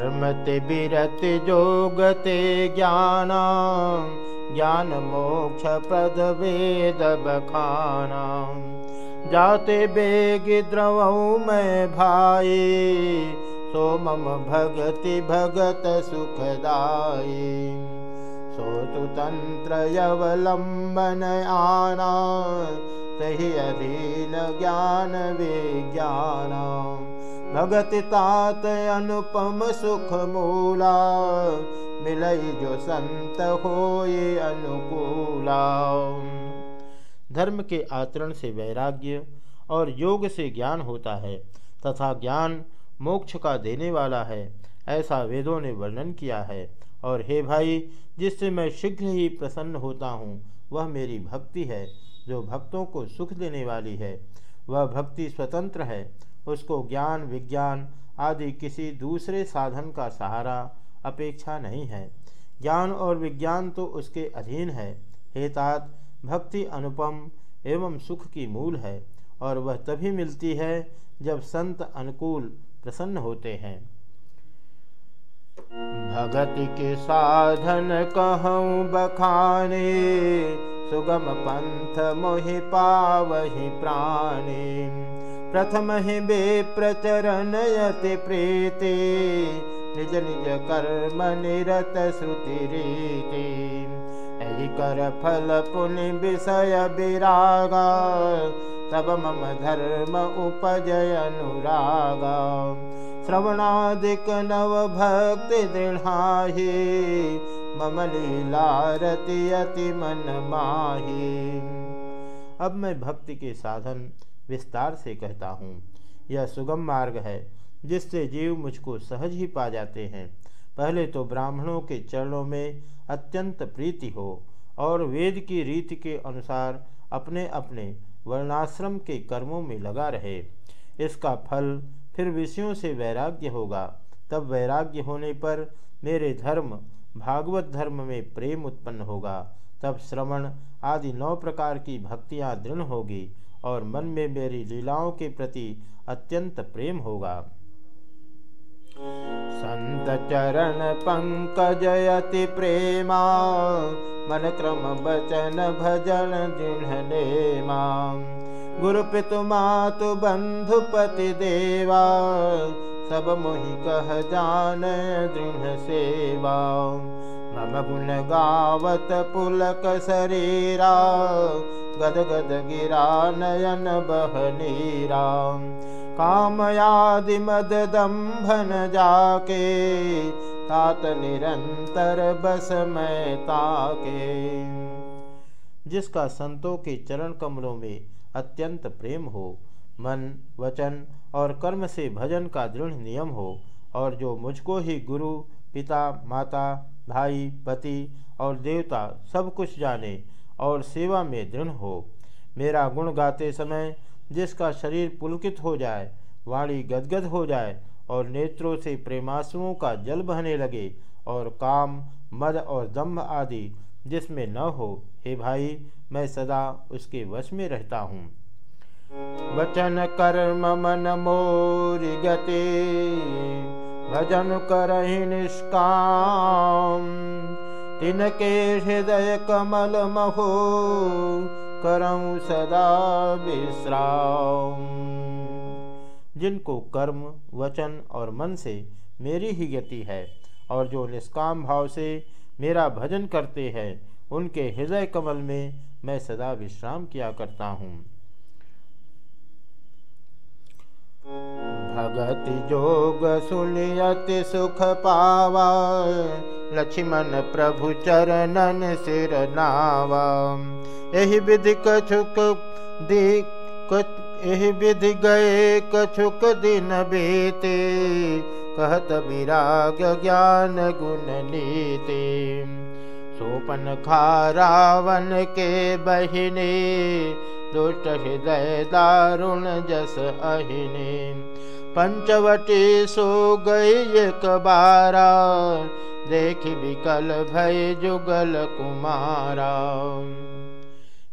मति विरति जोगते ज्ञान ज्ञानमोक्षपदवेद बखानां जाति वेग द्रवौ मे भाई सोमं भगति भगत सुखदाये। सो तु तन्त्रयवलम्बनयानां त हि अधीन ज्ञानविज्ञाना भगत तात अनुपम सुख मूला, मिलई जो संत हो ये अनुकूला। धर्म के आचरण से वैराग्य और योग से ज्ञान होता है, तथा ज्ञान मोक्ष का देने वाला है, ऐसा वेदों ने वर्णन किया है। और हे भाई, जिससे मैं शीघ्र ही प्रसन्न होता हूँ, वह मेरी भक्ति है, जो भक्तों को सुख देने वाली है। वह भक्ति स्वतंत्र है उसको ज्ञान, विज्ञान आदि किसी दूसरे साधन का सहारा अपेक्षा नहीं है। ज्ञान और विज्ञान तो उसके अधीन है। हेतात भक्ति अनुपम एवं सुख की मूल है और वह तभी मिलती है जब संत अनुकूल प्रसन्न होते हैं। भगति के साधन कहूँ बखाने, सुगम पंथ मोहि पावहि प्राणी। प्रथम ही बे प्रचरण यति प्रीति, निज निज कर्म निरत श्रुति रीति। यही कर फल पुनि विषय विरागा, तब मम धर्म उपजय अनुरागा। श्रवणादिक नव भक्ति दृढ़ाही, मम लीलारति अति मन माही। अब मैं भक्ति के साधन विस्तार से कहता हूँ। यह सुगम मार्ग है, जिससे जीव मुझको सहज ही पा जाते हैं। पहले तो ब्राह्मणों के चरणों में अत्यंत प्रीति हो, और वेद की रीति के अनुसार अपने अपने वर्णाश्रम के कर्मों में लगा रहे। इसका फल फिर विषयों से वैराग्य होगा। तब वैराग्य होने पर मेरे धर्म, भागवत धर्म में प्रेम उत्पन्न होगा। तब श्रवण आदि नौ प्रकार की भक्तियाँ दृढ़ होगी। और मन में मेरी लीलाओं के प्रति अत्यंत प्रेम होगा। संत चरण पंकजयति प्रेमा, मन क्रम बचन भजन दृढ़ माम गुरु पितु मातु बंधुपति देवा, सब मुहि कह जान दृढ़ सेवा। मम गुण गावत पुलक शरीरा गद गद गिरा, नयन बहनीरा कामयादि मद दम्भन जाके, तात निरंतर बस मैं ताके। जिसका संतों के चरण कमलों में अत्यंत प्रेम हो, मन, वचन और कर्म से भजन का दृढ़ नियम हो, और जो मुझको ही गुरु, पिता, माता, भाई, पति और देवता सब कुछ जाने और सेवा में दृढ़ हो। मेरा गुण गाते समय जिसका शरीर पुलकित हो जाए, वाणी गदगद हो जाए और नेत्रों से प्रेमासुओं का जल बहने लगे और काम, मद और दम्भ आदि जिसमें न हो, हे भाई, मैं सदा उसके वश में रहता हूँ। वचन कर्म मन मोरी गति, भजन कर निष्काम। तिनके हृदय कमल महो, करऊँ सदा विश्राम। जिनको कर्म, वचन और मन से मेरी ही गति है, और जो निष्काम भाव से मेरा भजन करते हैं, उनके हृदय कमल में मैं सदा विश्राम किया करता हूँ। भगति जोग सुनियति सुख पावा लक्ष्मण प्रभु चरणन सिर नावा। एहि विधि कछुक एहि विधि गए कछुक दिन बीते। कहत विराग ज्ञान गुण नीति। सोपन खा रावण के बहिनी, दुष्ट हृदय दारुण जस अहिनी। पंचवटी सो गई एक बारा देख विकल भय जुगल कुमारा।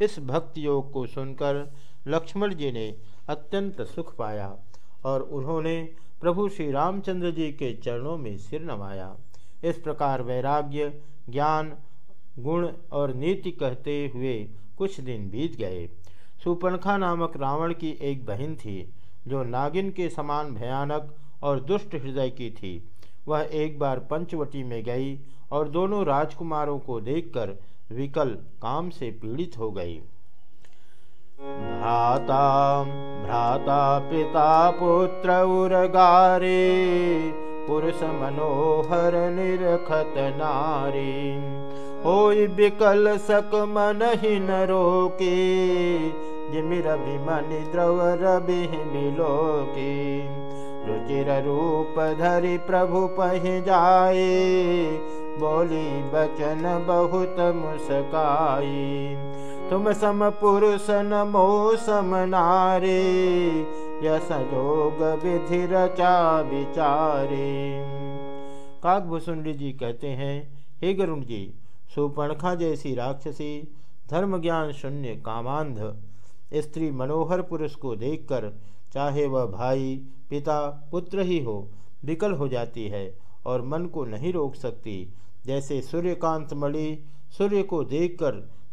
इस भक्ति योग को सुनकर लक्ष्मण जी ने अत्यंत सुख पाया और उन्होंने प्रभु श्री रामचंद्र जी के चरणों में सिर नवाया इस प्रकार वैराग्य, ज्ञान, गुण और नीति कहते हुए कुछ दिन बीत गए। सुपनखा नामक रावण की एक बहन थी, जो नागिन के समान भयानक और दुष्ट हृदय की थी। वह एक बार पंचवटी में गई और दोनों राजकुमारों को देखकर विकल काम से पीड़ित हो गई। भ्राता भ्राता पिता पुत्र उर्गारे, पुरुष मनोहर निरखत नारी। हो विकल सक मन ही न रोके, जिमिर बिमनि द्रव रबि मिलो के रुचिर रूप धरि प्रभु पह जाए बोली, बचन बहुत मुस्काई तुम सम पुरुष नमो सम नारे, यस जोग विधि रचा विचारे। काकभूषुंडी जी कहते हैं, हे गरुण जी, सुपर्णखा जैसी राक्षसी धर्म ज्ञान शून्य कामांध, स्त्री मनोहर पुरुष को देखकर चाहे वह भाई, पिता, पुत्र ही हो, विकल हो जाती है और मन को नहीं रोक सकती। जैसे सूर्यकांत मणि सूर्य को देखकर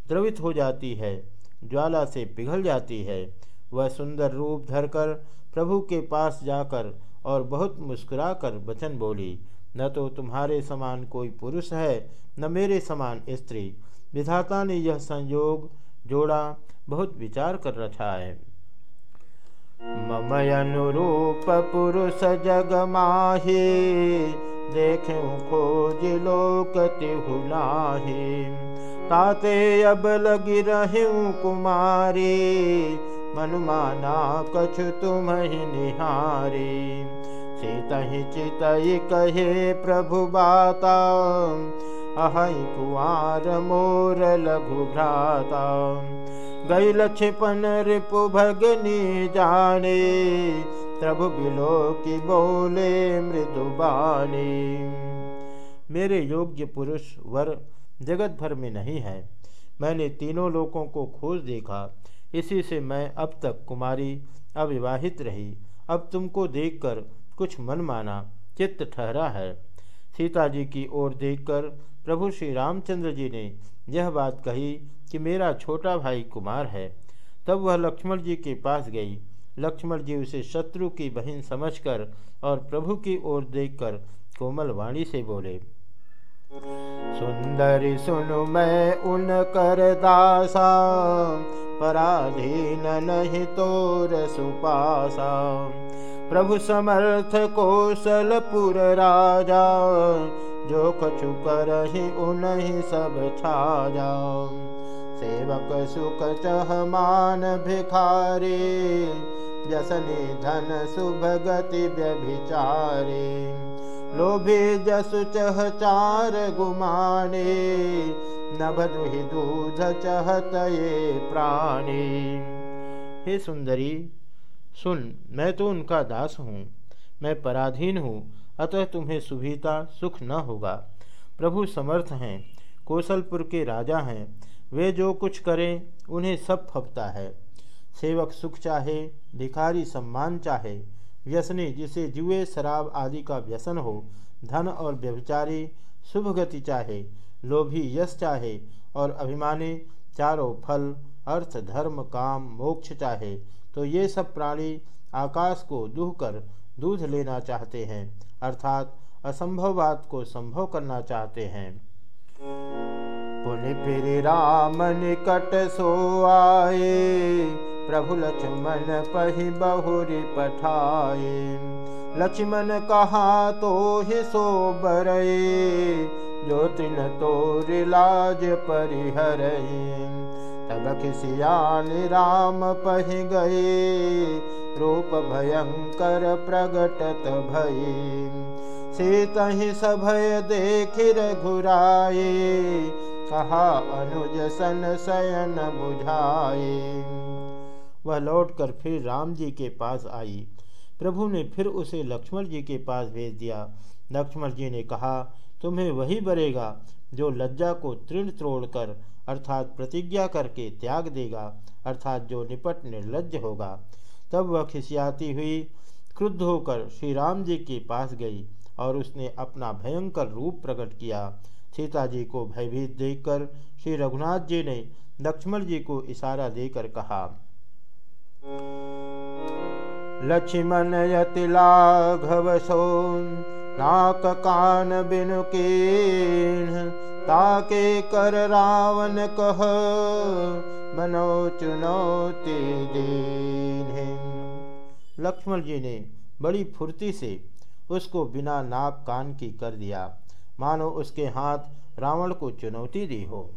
द्रवित हो जाती है, ज्वाला से पिघल जाती है। वह सुंदर रूप धरकर प्रभु के पास जाकर और बहुत मुस्कुराकर वचन बोली, न तो तुम्हारे समान कोई पुरुष है, न मेरे समान स्त्री। विधाता ने यह संयोग जोड़ा, बहुत विचार कर रखा है। ममय अनुरूप पुरुष जग माहे देखूं लोक तिहुनाहे ताते अब लगी रहूं कुमारी मनुमाना कछु तुम ही निहारी। सीतहि चितई कहे प्रभु बाता अहि कुआर मोर लघु भ्राता गई लक्ष्मण रिपु भगनी जाने। प्रभु बिलो की बोले मृदुबानी मेरे योग्य पुरुष वर जगत भर में नहीं है। मैंने तीनों लोगों को खोज देखा। इसी से मैं अब तक कुमारी अविवाहित रही। अब तुमको देखकर कुछ मन माना, चित्त ठहरा है। सीता जी की ओर देखकर प्रभु श्री रामचंद्र जी ने यह बात कही कि मेरा छोटा भाई कुमार है। तब वह लक्ष्मण जी के पास गई। लक्ष्मण जी उसे शत्रु की बहन समझकर और प्रभु की ओर देखकर कोमल वाणी से बोले, सुंदरी सुनु मैं उन कर दासा, पराधीन नहीं तोर सुपासा। प्रभु समर्थ कौशलपुर राजा, जो कछु कर ही उन ही सब छाजा। सेवक सुख चह मान भिखारे जसने धन सुभगति व्यभिचारे। लोभे जसु चह चार गुमाने नभदुहि दूध चहत ये प्राणी। हे सुंदरी, सुन, मैं तो उनका दास हूँ, मैं पराधीन हूँ, अतः तुम्हें सुविधा सुख न होगा। प्रभु समर्थ हैं, कौशलपुर के राजा हैं वे जो कुछ करें, उन्हें सब फपता है। सेवक सुख चाहे, भिखारी सम्मान चाहे, व्यसनी जिसे जुए, शराब आदि का व्यसन हो, धन और व्यभिचारी शुभ गति चाहे, लोभी यश चाहे और अभिमानी चारों फल, अर्थ, धर्म, काम, मोक्ष चाहे तो ये सब प्राणी आकाश को दुह कर दूध लेना चाहते हैं, अर्थात असंभव बात को संभव करना चाहते हैं। पुनि निकट सो आए प्रभु लक्ष्मण पही बहुरी पठाए। लक्ष्मण कहा तो ही सो बरए जो तिन तोर लाज परिहर खिसियान राम पह गए रूप भयंकर प्रगटत भई सीत ही सभय देख घुराए कहा, अनुज सन शयन बुझाए। वह लौटकर फिर राम जी के पास आई। प्रभु ने फिर उसे लक्ष्मण जी के पास भेज दिया। लक्ष्मण जी ने कहा, तुम्हें वही बरेगा जो लज्जा को तृण तोड़कर अर्थात प्रतिज्ञा करके त्याग देगा, अर्थात जो निपट निर्लज होगा। तब वह खिसियाती हुई क्रुद्ध होकर श्री राम जी के पास गई और उसने अपना भयंकर रूप प्रकट किया। सीता जी को भयभीत देखकर श्री रघुनाथ जी ने लक्ष्मण जी को इशारा देकर कहा, लक्ष्मण यति नाक कान बिनु ताके कर रावण कह मनो चुनौती दीन लक्ष्मण जी ने बड़ी फुर्ती से उसको बिना नाक कान की कर दिया। मानो उसके हाथ रावण को चुनौती दी हो।